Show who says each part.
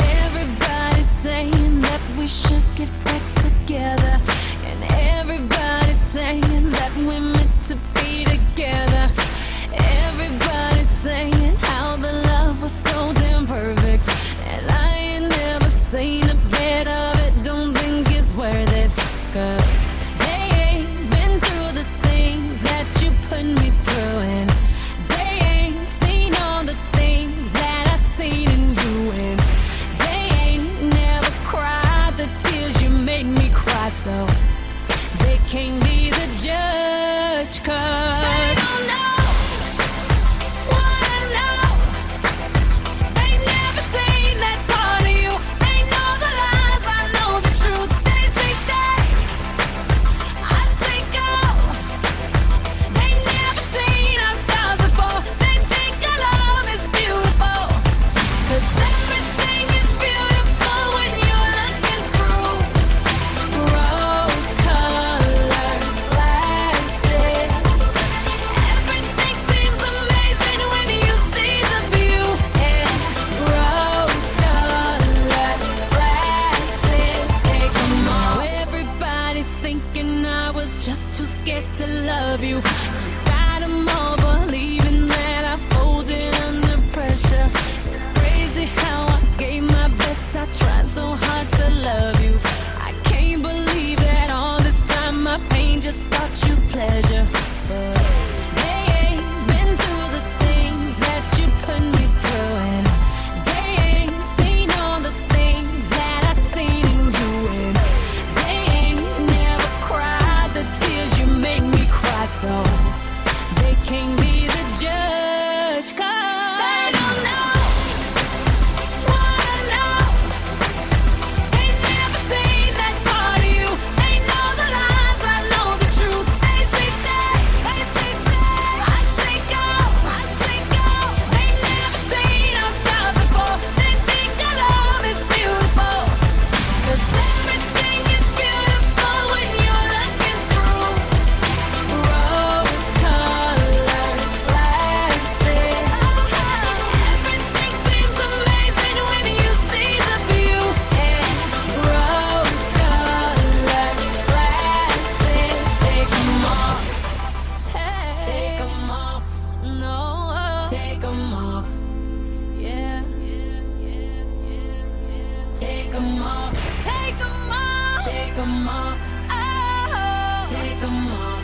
Speaker 1: Everybody's saying that we should get back together. love you. them off. Oh. Take them off.